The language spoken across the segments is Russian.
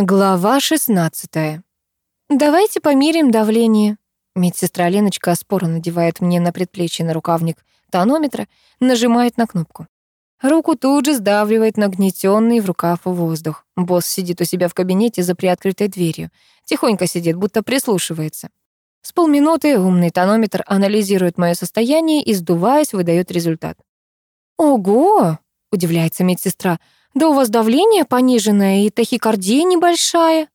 Глава 16. Давайте померяем давление. Медсестра Леночка споро надевает мне на предплечье на рукавник тонометра, нажимает на кнопку. Руку тут же сдавливает нагнетенный в рукав воздух. Босс сидит у себя в кабинете за приоткрытой дверью. Тихонько сидит, будто прислушивается. С полминуты умный тонометр анализирует мое состояние и, сдуваясь, выдает результат. «Ого!» — удивляется медсестра. «Да у вас давление пониженное и тахикардия небольшая».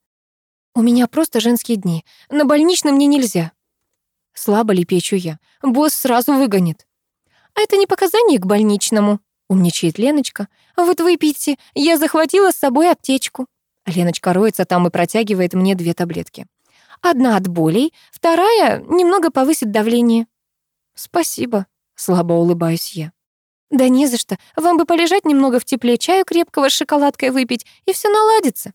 «У меня просто женские дни. На больничном мне нельзя». Слабо лепечу я. Босс сразу выгонит. «А это не показание к больничному», — умничает Леночка. «Вот выпейте, я захватила с собой аптечку». Леночка роется там и протягивает мне две таблетки. Одна от болей, вторая немного повысит давление. «Спасибо», — слабо улыбаюсь я. «Да не за что. Вам бы полежать немного в тепле, чаю крепкого с шоколадкой выпить, и все наладится».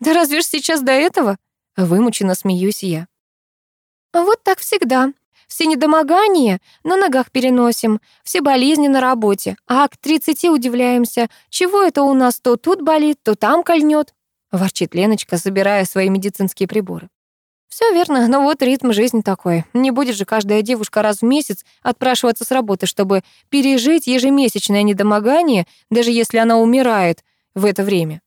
«Да разве ж сейчас до этого?» Вымученно смеюсь я. «Вот так всегда. Все недомогания на ногах переносим, все болезни на работе, а к тридцати удивляемся, чего это у нас то тут болит, то там кольнет», ворчит Леночка, забирая свои медицинские приборы. Все верно, но вот ритм жизни такой. Не будет же каждая девушка раз в месяц отпрашиваться с работы, чтобы пережить ежемесячное недомогание, даже если она умирает в это время.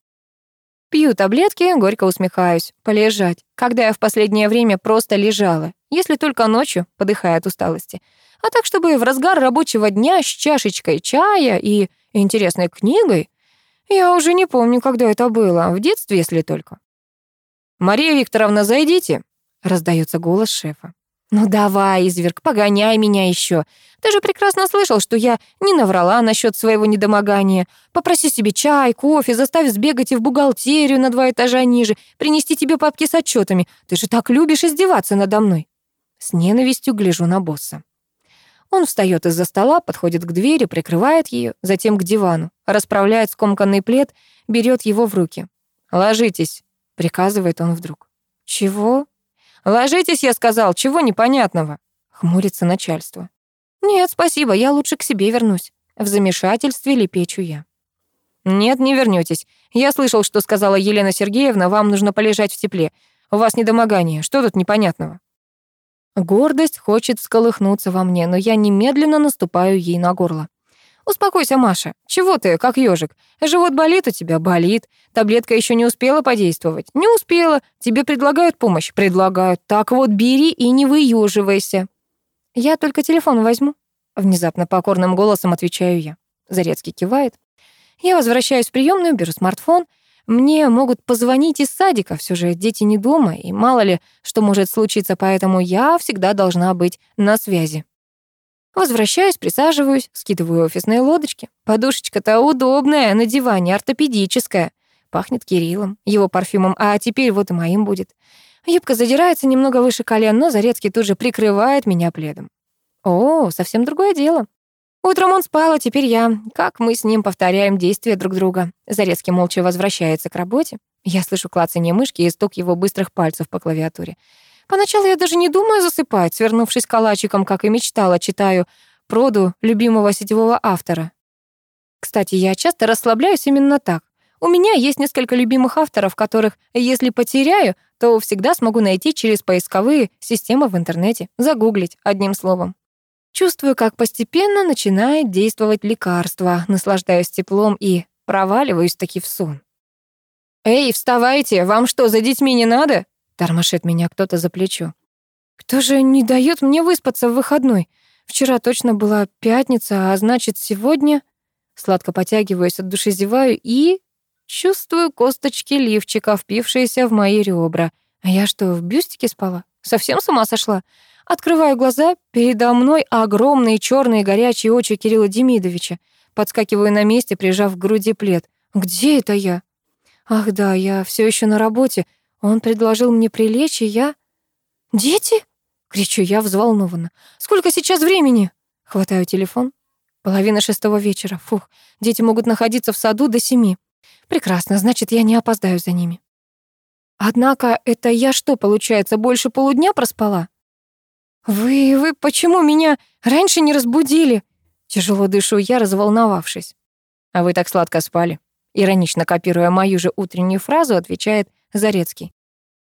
Пью таблетки, горько усмехаюсь. Полежать. Когда я в последнее время просто лежала, если только ночью, подыхая от усталости. А так, чтобы в разгар рабочего дня с чашечкой чая и интересной книгой, я уже не помню, когда это было, в детстве, если только. «Мария Викторовна, зайдите», раздается голос шефа. «Ну давай, изверг, погоняй меня еще. Ты же прекрасно слышал, что я не наврала насчет своего недомогания. Попроси себе чай, кофе, заставь сбегать и в бухгалтерию на два этажа ниже, принести тебе папки с отчетами. Ты же так любишь издеваться надо мной». С ненавистью гляжу на босса. Он встает из-за стола, подходит к двери, прикрывает ее, затем к дивану, расправляет скомканный плед, берет его в руки. «Ложитесь», — приказывает он вдруг. «Чего?» «Ложитесь, я сказал, чего непонятного?» Хмурится начальство. «Нет, спасибо, я лучше к себе вернусь». В замешательстве лепечу я. «Нет, не вернётесь. Я слышал, что сказала Елена Сергеевна, вам нужно полежать в тепле. У вас недомогание. Что тут непонятного?» Гордость хочет сколыхнуться во мне, но я немедленно наступаю ей на горло. «Успокойся, Маша. Чего ты, как ежик? Живот болит у тебя? Болит. Таблетка еще не успела подействовать? Не успела. Тебе предлагают помощь? Предлагают. Так вот, бери и не выеживайся». «Я только телефон возьму», — внезапно покорным голосом отвечаю я. Зарецкий кивает. Я возвращаюсь в приемную, беру смартфон. Мне могут позвонить из садика, все же дети не дома, и мало ли, что может случиться, поэтому я всегда должна быть на связи. Возвращаюсь, присаживаюсь, скидываю офисные лодочки. Подушечка-то удобная, на диване, ортопедическая. Пахнет Кириллом, его парфюмом, а теперь вот и моим будет. Юбка задирается немного выше колен, но Зарецкий тут же прикрывает меня пледом. О, совсем другое дело. Утром он спал, а теперь я. Как мы с ним повторяем действия друг друга. Зарецкий молча возвращается к работе. Я слышу клацание мышки и стук его быстрых пальцев по клавиатуре. Поначалу я даже не думаю засыпать, свернувшись калачиком, как и мечтала, читаю проду любимого сетевого автора. Кстати, я часто расслабляюсь именно так. У меня есть несколько любимых авторов, которых, если потеряю, то всегда смогу найти через поисковые системы в интернете, загуглить одним словом. Чувствую, как постепенно начинает действовать лекарство, наслаждаюсь теплом и проваливаюсь таки в сон. «Эй, вставайте, вам что, за детьми не надо?» Тормошит меня кто-то за плечо. Кто же не дает мне выспаться в выходной? Вчера точно была пятница, а значит, сегодня... Сладко потягиваюсь от души, зеваю и... Чувствую косточки лифчика, впившиеся в мои ребра. А я что, в бюстике спала? Совсем с ума сошла? Открываю глаза, передо мной огромные черные горячие очи Кирилла Демидовича. Подскакиваю на месте, прижав к груди плед. Где это я? Ах да, я все еще на работе. Он предложил мне прилечь, и я... «Дети?» — кричу я взволнованно. «Сколько сейчас времени?» Хватаю телефон. Половина шестого вечера. Фух, дети могут находиться в саду до семи. Прекрасно, значит, я не опоздаю за ними. Однако это я что, получается, больше полудня проспала? Вы, вы почему меня раньше не разбудили? Тяжело дышу я, разволновавшись. А вы так сладко спали. Иронично копируя мою же утреннюю фразу, отвечает Зарецкий.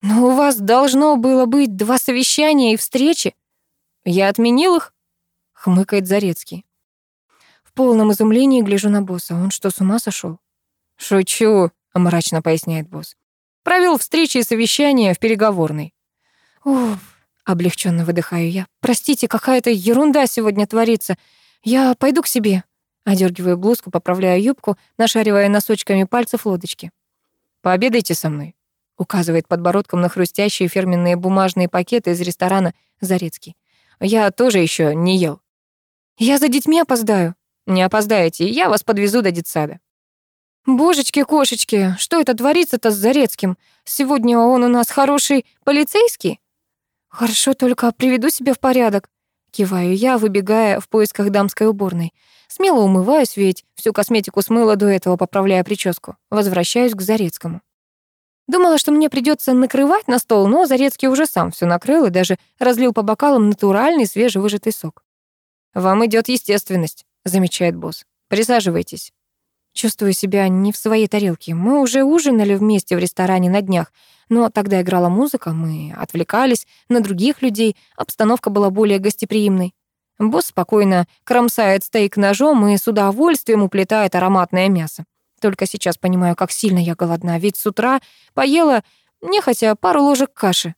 «Но у вас должно было быть два совещания и встречи». «Я отменил их?» — хмыкает Зарецкий. В полном изумлении гляжу на босса. Он что, с ума сошел? «Шучу», — мрачно поясняет босс. «Провел встречи и совещания в переговорной». «Уф», — облегченно выдыхаю я. «Простите, какая-то ерунда сегодня творится. Я пойду к себе». Одергиваю блузку, поправляю юбку, нашаривая носочками пальцев лодочки. «Пообедайте со мной», — указывает подбородком на хрустящие фирменные бумажные пакеты из ресторана «Зарецкий». «Я тоже еще не ел». «Я за детьми опоздаю». «Не опоздаете, я вас подвезу до детсада». «Божечки-кошечки, что это творится-то с Зарецким? Сегодня он у нас хороший полицейский?» «Хорошо, только приведу себя в порядок», — киваю я, выбегая в поисках дамской уборной. Смело умываюсь, ведь всю косметику смыла до этого, поправляя прическу. Возвращаюсь к Зарецкому. Думала, что мне придется накрывать на стол, но Зарецкий уже сам все накрыл и даже разлил по бокалам натуральный свежевыжатый сок. «Вам идет естественность», — замечает босс. «Присаживайтесь». Чувствую себя не в своей тарелке. Мы уже ужинали вместе в ресторане на днях, но тогда играла музыка, мы отвлекались на других людей, обстановка была более гостеприимной. Босс спокойно кромсает стейк ножом и с удовольствием уплетает ароматное мясо. Только сейчас понимаю, как сильно я голодна, ведь с утра поела, нехотя, пару ложек каши.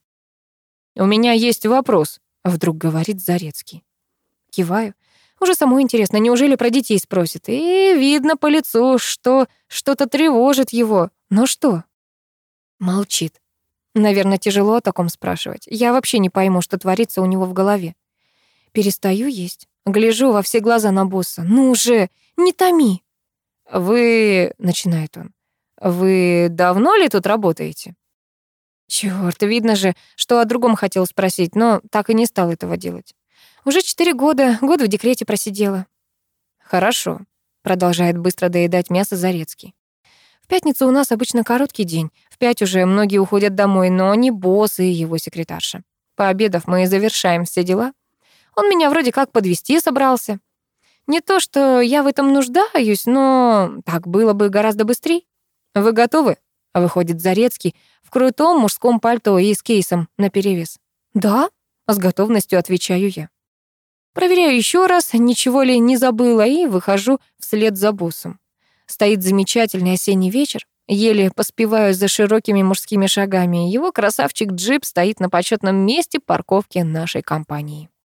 «У меня есть вопрос», — вдруг говорит Зарецкий. Киваю. Уже самой интересно, неужели про детей спросит? И видно по лицу, что что-то тревожит его. Но что? Молчит. Наверное, тяжело о таком спрашивать. Я вообще не пойму, что творится у него в голове. Перестаю есть. Гляжу во все глаза на босса. «Ну же, не томи!» «Вы...» — начинает он. «Вы давно ли тут работаете?» Чёрт, видно же, что о другом хотел спросить, но так и не стал этого делать. Уже четыре года, год в декрете просидела. Хорошо, продолжает быстро доедать мясо Зарецкий. В пятницу у нас обычно короткий день. В пять уже многие уходят домой, но не босс и его секретарша. Пообедав, мы завершаем все дела. Он меня вроде как подвести собрался. Не то, что я в этом нуждаюсь, но так было бы гораздо быстрее. Вы готовы? Выходит Зарецкий в крутом мужском пальто и с кейсом наперевес. Да, с готовностью отвечаю я. Проверяю еще раз, ничего ли не забыла, и выхожу вслед за боссом. Стоит замечательный осенний вечер. Еле поспеваю за широкими мужскими шагами. Его красавчик-джип стоит на почетном месте парковки нашей компании.